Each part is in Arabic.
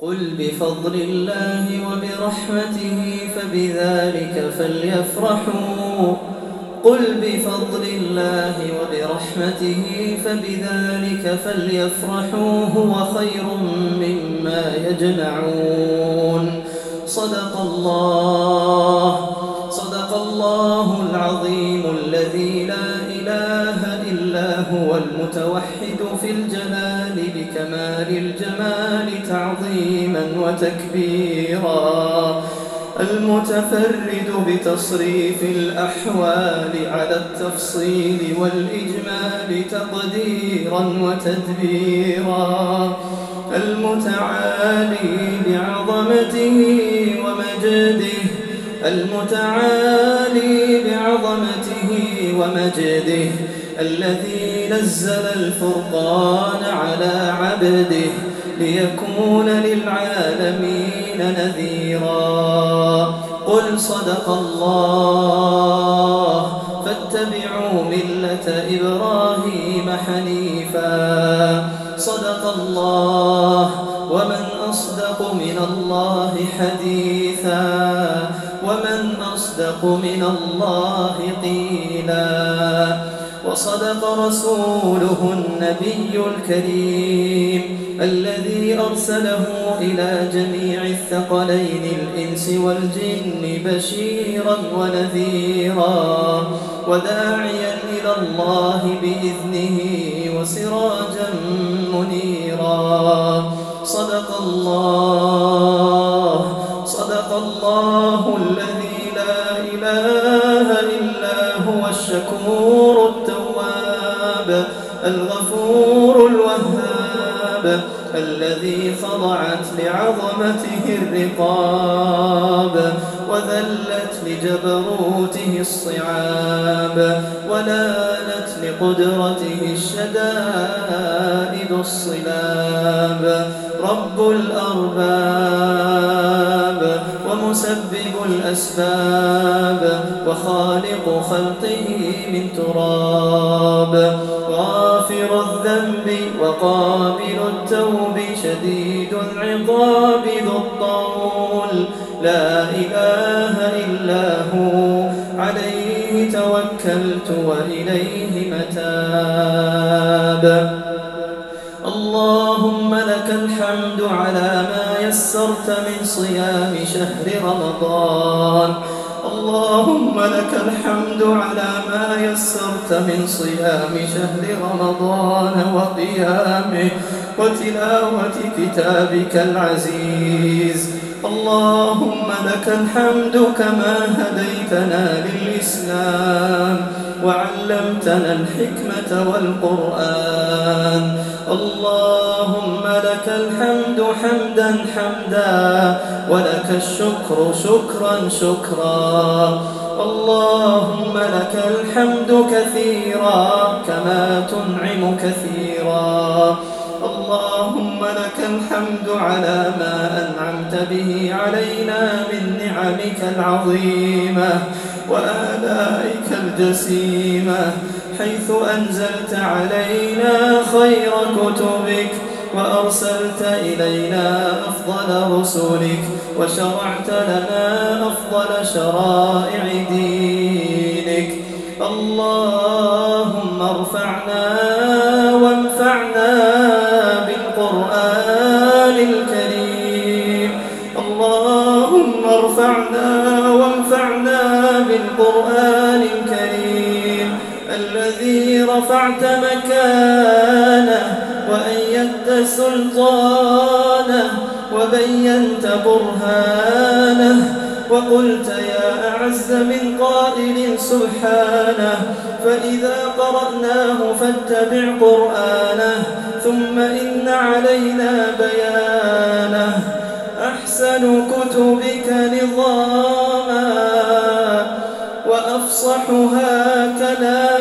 قل بفضل الله وبرحمته فبذلك فليفرحوا. قل بفضل الله وبرحمته فبذلك فليفرحوا هو خير مما يجمعون. صدق الله صدق الله العظيم. هو المتوحد في الجلال بكمال الجمال تعظيما وتكبيرا. المتفرد بتصريف الأحوال على التفصيل والإجمال تقديرا وتدبيرا. المتعالي بعظمته ومجده. المتعالي بعظمته ومجده. الذي نزل الفرقان على عبده ليكون للعالمين نذيرا. قل صدق الله فاتبعوا ملة إبراهيم حنيفا. صدق الله ومن أصدق من الله حديثا ومن أصدق من الله قيلا. وصدق رسوله النبي الكريم الذي أرسله إلى جميع الثقلين الإنس والجن بشيرا ونذيرا وداعيا إلى الله بإذنه وسراجا منيرا. صدق الله صدق الله الذي لا إله إلا هو الشكور. الذي خضعت لعظمته الرقاب وذلت لجبروته الصعاب ولانت لقدرته الشدائد الصلاب رب الأرباب ومسبب الأسباب وخالق خلقه من تراب غافر الذنب وقابل التوب شديد العقاب ذو الطول. لا إله إلا هو. عليه توكلت وإليه متاب. اللهم لك الحمد على ما يسرت من صيام شهر رمضان. اللهم لك الحمد على ما يسرت من صيام شهر رمضان وقيامه وتلاوة كتابك العزيز. اللهم لك الحمد كما هديتنا للإسلام. وعلمتنا الحكمة والقرآن. اللهم لك الحمد حمدا حمدا ولك الشكر شكرا شكرا. اللهم لك الحمد كثيرا كما تنعم كثيرا. اللهم لك الحمد على ما أنعمت به علينا من نعمك العظيمة. وآلائك الجسيمة حيث أنزلت علينا خير كتبك وأرسلت إلينا أفضل رسلك وشرعت لنا أفضل شرائع دينك. اللهم ارفعنا رفعت مكانه وأيدت سلطانه وبينت برهانه وقلت يا أعز من قائل سبحانه فإذا قرأناه فاتبع قرآنه ثم إن علينا بيانه أحسن كتبك نظاما وأفصحها كلاما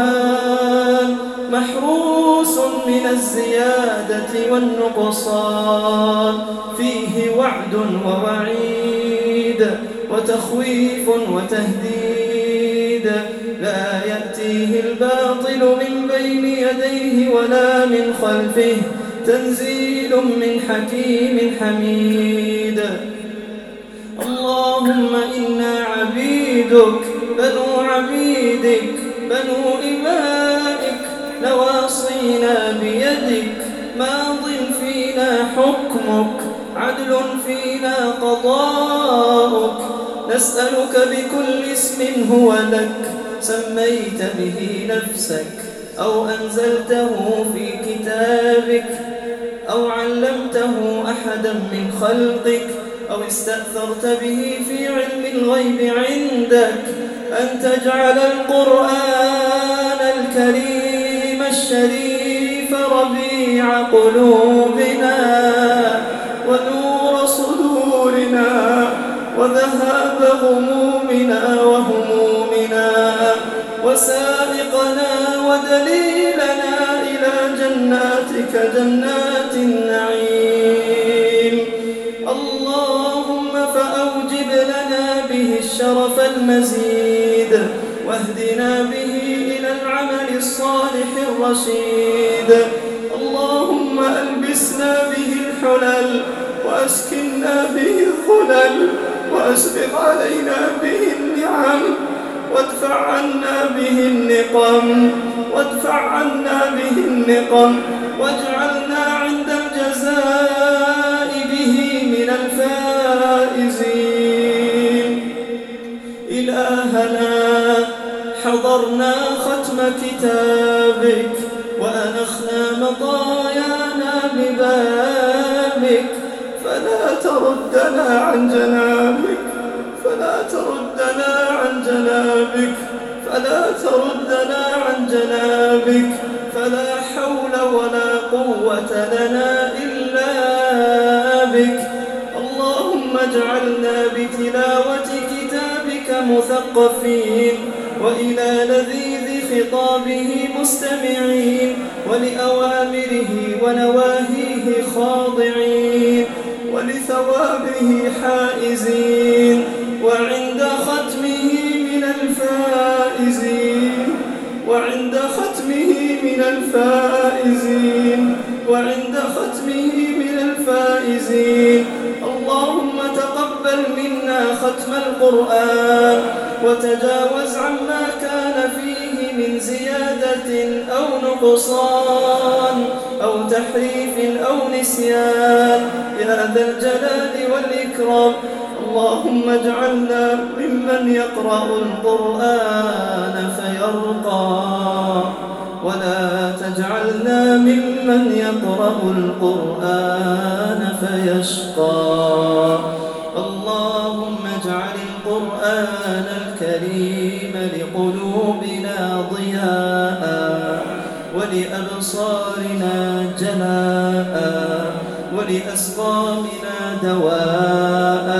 البرهان محروس من الزيادة والنقصان. فيه وعد ووعيد وعيد وتخويف وتهديد. لا يأتيه الباطل من بين يديه ولا من خلفه. تنزيل من حكيم حميد. اللهم إنا عبيدك بنو عبيدك. بنو إمائك نواصينا بيدك. ماض فينا حكمك عدل فينا قضاؤك. نسألك بكل اسم هو لك سميت به نفسك أو أنزلته في كتابك أو علمته أحدا من خلقك أو استأثرت به في علم الغيب عندك. أن تجعل القرآن الكريم الشريف ربيع قلوبنا ونور صدورنا وذهاب غمومنا وهمومنا وسائقنا ودليلنا إلى جناتك جنات النعيم. اللهم فأوجب لنا به الشرف المزيد. الرشيد اللهم ألبسنا به الحلل وأسكننا به الظلل وأسبغ علينا به النعم. وادفع عنا به النقم وادفع عنا به النقم. واجعلنا عند الجزاء به من الفائزين. إلهنا حضرنا ختم كتابك. وأنخنا مطايانا ببابك فلا تردنا عن جنابك فلا تردنا عن جنابك فلا تردنا عن جنابك فلا حول ولا قوة لنا إلا بك. اللهم اجعلنا بتلاوة كتابك مثقفين وإلى لذيذ خطابه مستمعين ولأوامره ونواهيه خاضعين ولثوابه حائزين وعند ختمه من الفائزين وعند ختمه من الفائزين وعند ختمه من الفائزين اللهم تقبل منا ختم القرآن وتجاوز عما من زيادة أو نقصان أو تحريف أو نسيان. يا ذا الجلال والإكرام اللهم اجعلنا ممن يقرأ القرآن فيرقى. ولا تجعلنا ممن يقرأ القرآن فيشقى. القرآن الكريم لقلوبنا ضياء ولأبصارنا جلاء ولأسقامنا دواء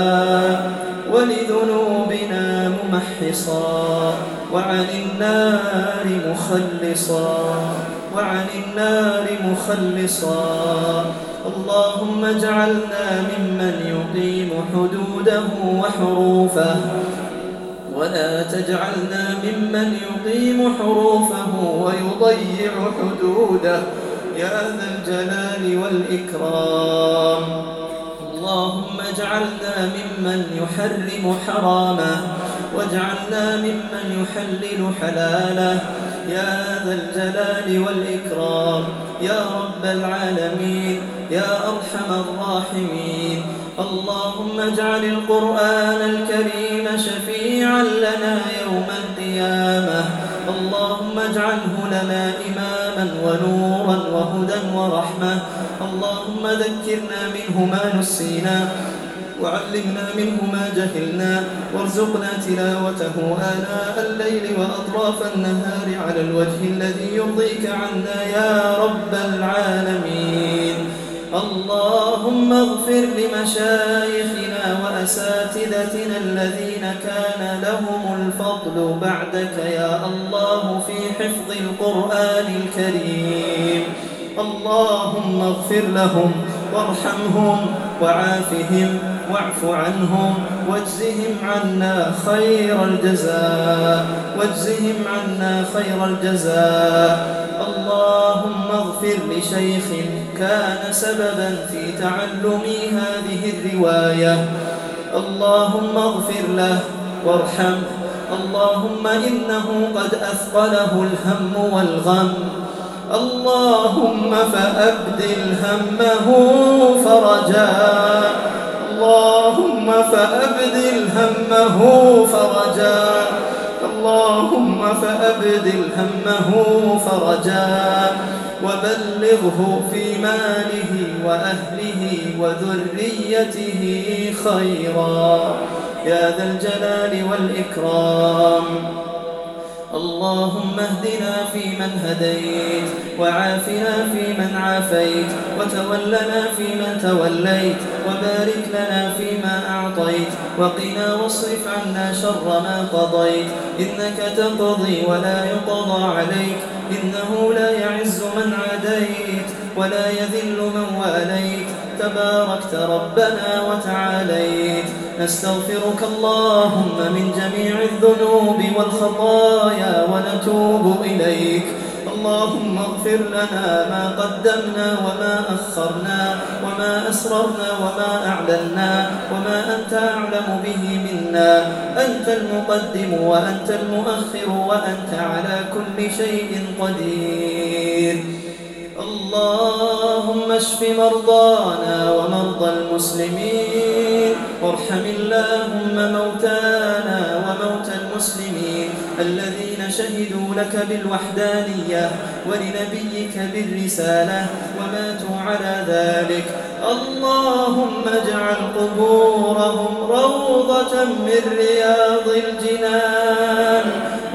ولذنوبنا ممحصا وعن النار مخلصا وعن النار مخلصا اللهم اجعلنا ممن يقيم حدوده وحروفه ولا تجعلنا ممن يقيم حروفه ويضيع حدوده. يا ذا الجلال والإكرام. اللهم اجعلنا ممن يحرم حرامه. واجعلنا ممن يحلل حلاله. يا ذا الجلال والإكرام. يا رب العالمين. يا أرحم الراحمين. اللهم اجعل القرآن الكريم شفيعا لنا يوم القيامة. اللهم اجعله لنا إماما ونورا وهدى ورحمة. اللهم ذكرنا منه ما نسينا. وعلمنا منه ما جهلنا وارزقنا تلاوته آناء الليل وأطراف النهار على الوجه الذي يرضيك عنا يا رب العالمين. اللهم اغفر لمشايخنا وأساتذتنا الذين كان لهم الفضل بعدك يا الله في حفظ القرآن الكريم. اللهم اغفر لهم وارحمهم وعافهم واعف عنهم واجزهم عنا خير الجزاء واجزهم عنا خير الجزاء. اللهم اغفر لشيخ كان سببا في تعلمي هذه الرواية. اللهم اغفر له وارحمه اللهم إنه قد أثقله الهم والغم. اللهم فأبدل همه فرجا اللهم فأبدل همه فرجا. اللهم فأبدل همه فرجا. وبلغه في ماله وأهله وذريته خيرا. يا ذا الجلال والإكرام. اللهم اهدنا فيمن هديت وعافنا فيمن عافيت وتولنا فيمن توليت وبارك لنا فيما أعطيت وقنا واصرف عنا شر ما قضيت إنك تقضي ولا يقضى عليك إنه لا يعز من عاديت ولا يذل من واليت تباركت ربنا وتعاليت نستغفرك اللهم من جميع الذنوب والخطايا ونتوب إليك. اللهم اغفر لنا ما قدمنا وما أخرنا وما أسررنا وما أعلنا وما أنت أعلم به منا. أنت المقدم وأنت المؤخر وأنت على كل شيء قدير. اللهم اشف مرضانا ومرضى المسلمين. وارحم اللهم موتانا وموتى المسلمين. الذين شهدوا لك بالوحدانية ولنبيك بالرسالة وماتوا على ذلك. اللهم اجعل قبورهم روضة من رياض الجنان.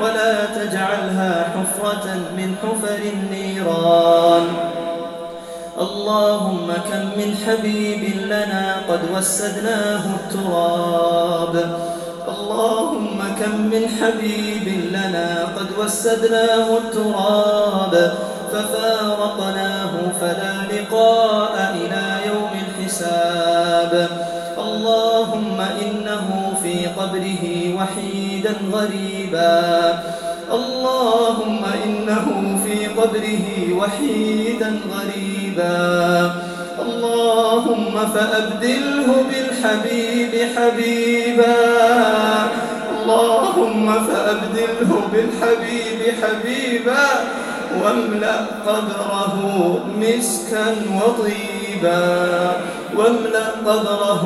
ولا تجعلها حفرة من حفر النيران. اللهم كم من حبيب لنا قد وسدناه التراب. اللهم كم من حبيب لنا قد وسدناه التراب. ففارقناه فلا لقاء إلى يوم الحساب. اللهم إنه في قبره وحيدا غريبا. اللهم إنه في قبره وحيدا غريبا. اللهم فأبدله بالحبيب حبيبا. اللهم فأبدله بالحبيب حبيبا. واملأ قبره مسكا وطيبا. واملأ قبره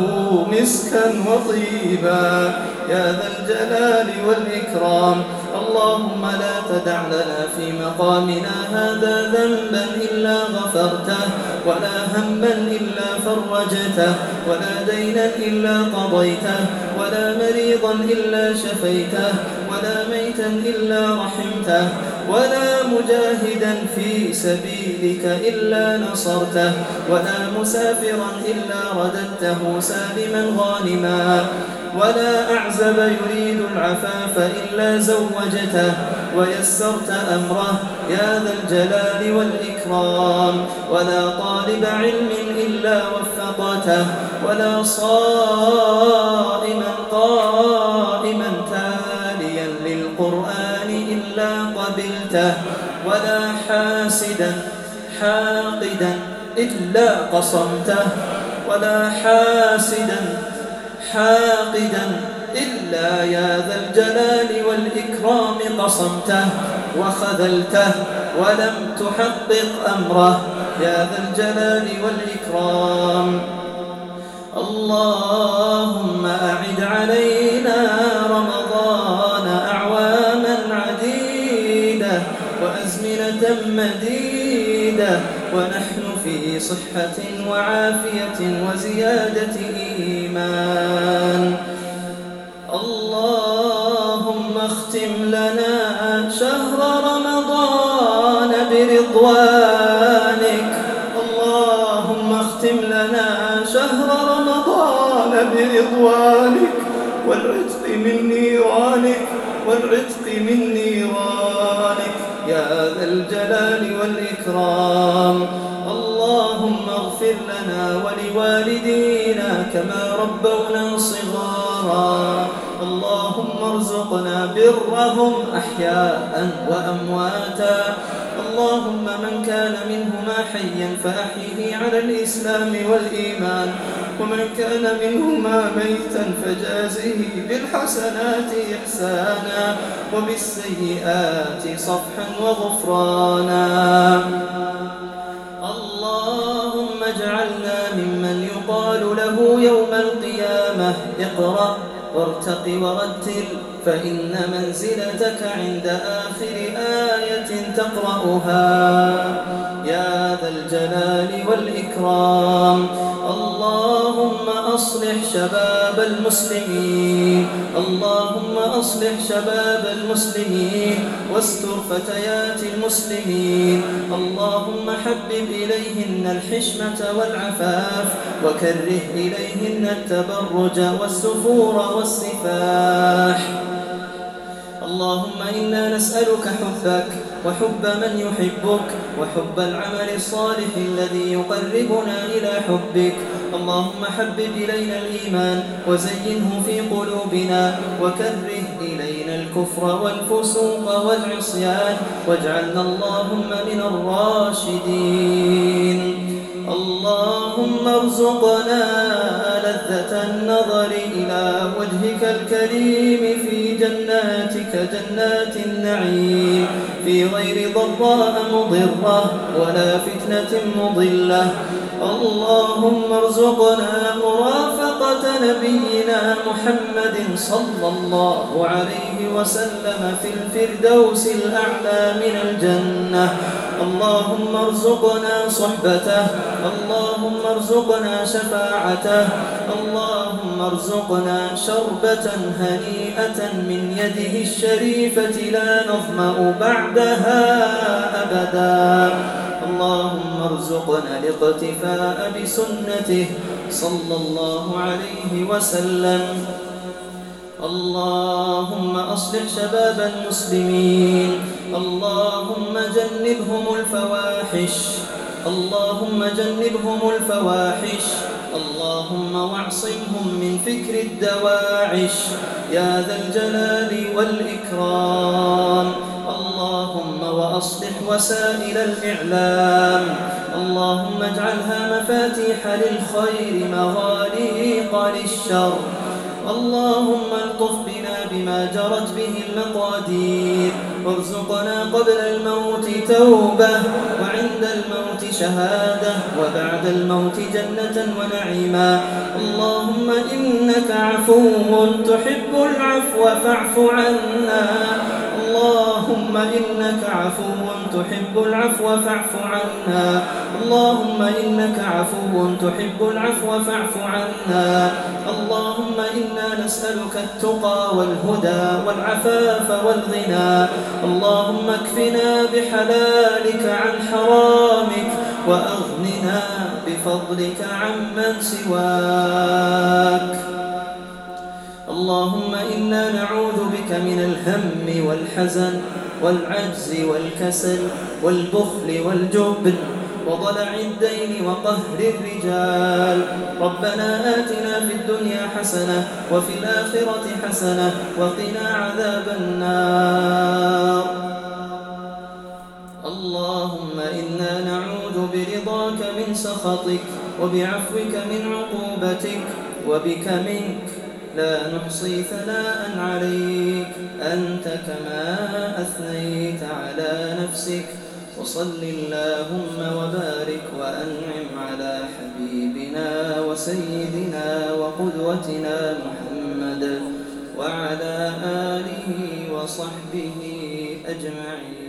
مسكا وطيبا. يا ذا الجلال والإكرام. اللهم لا تدع لنا في مقامنا هذا ذنبا إلا غفرته ولا هما إلا فرجته ولا دينا إلا قضيته ولا مريضا إلا شفيته ولا ميتا إلا رحمته ولا مجاهدا في سبيلك إلا نصرته ولا مسافرا إلا رددته سالما غانما. ولا أعزب يريد العفاف إلا زوجته ويسرت أمره يا ذا الجلال والإكرام. ولا طالب علم إلا وفقته ولا صائما قائما تاليا للقرآن إلا قبلته ولا حاسدا حاقدا إلا قصمته ولا حاسدا حاقدا إلا يا ذا الجلال والإكرام قصمته وخذلته ولم تحقق أمره. يا ذا الجلال والإكرام. اللهم أعد علينا رمضان أعواما عديدة وأزمنة مديدة ونحن في صحة وعافية وزيادة إيمان. اللهم اختم لنا شهر رمضان برضوانك. اللهم اختم لنا شهر رمضان برضوانك. والعتق من نيرانك والعتق من نيرانك. يا ذا الجلال والإكرام. اللهم اغفر لنا ولوالدينا والدينا كما ربونا صغارا. اللهم ارزقنا برهم أحياء وأمواتا. اللهم من كان منهما حيا فأحيه على الإسلام والإيمان. ومن كان منهما ميتا فجازه بالحسنات إحسانا وبالسيئات صفحا وغفرانا. يوم القيامة اقرأ وارتق ورتل فإن منزلتك عند آخر آية تقرأها. يا ذا الجلال والإكرام. اللهم أصلح شباب المسلمين. اللهم أصلح شباب المسلمين. واستر فتيات المسلمين. اللهم حبب إليهن الحشمة والعفاف. وكره إليهن التبرج والسفور والسفاح. اللهم إنا نسألك حبك وحب من يحبك وحب العمل الصالح الذي يقربنا إلى حبك. اللهم حبب إلينا الإيمان وزينه في قلوبنا وكره إلينا الكفر والفسوق والعصيان واجعلنا اللهم من الراشدين. اللهم ارزقنا لذة النظر إلى وجهك الكريم في جناتك جنات النعيم. في غير ضراء مضرة ولا فتنة مضلة. اللهم ارزقنا مرافقة نبينا محمد صلى الله عليه وسلم في الفردوس الأعلى من الجنة. اللهم ارزقنا صحبته اللهم ارزقنا شفاعته اللهم ارزقنا شربة هنيئة من يده الشريفة لا نظمأ بعدها أبدا. اللهم ارزقنا الاقتفاء بسنته صلى الله عليه وسلم. اللهم أصلح شباب المسلمين. اللهم جنبهم الفواحش. اللهم جنبهم الفواحش. اللهم واعصمهم من فكر الدواعش. يا ذا الجلال والإكرام. وأصلح وسائل الإعلام. اللهم اجعلها مفاتيح للخير مغاليق للشر. اللهم الطف بنا بما جرت به المقادير. وارزقنا قبل الموت توبة وعند الموت شهادة وبعد الموت جنة ونعيما. اللهم إنك عفو تحب العفو فاعف عنا. اللهم إنك عفو تحب العفو فاعف عنا. اللهم إنك عفو تحب العفو فاعف عنا. اللهم إنا نسألك التقى والهدى والعفاف والغنى. اللهم اكفنا بحلالك عن حرامك وأغننا بفضلك عمن سواك. اللهم إنا نعوذ بك من الهم والحزن والعجز والكسل والبخل والجبن وضلع الدين وقهر الرجال. ربنا آتنا في الدنيا حسنة وفي الآخرة حسنة وقنا عذاب النار. اللهم إنا نعوذ برضاك من سخطك وبعفوك من عقوبتك وبك منك لا نحصي ثناء عليك. أنت كما أثنيت على نفسك. وصل اللهم وبارك وأنعم على حبيبنا وسيدنا وقدوتنا محمد وعلى آله وصحبه أجمعين.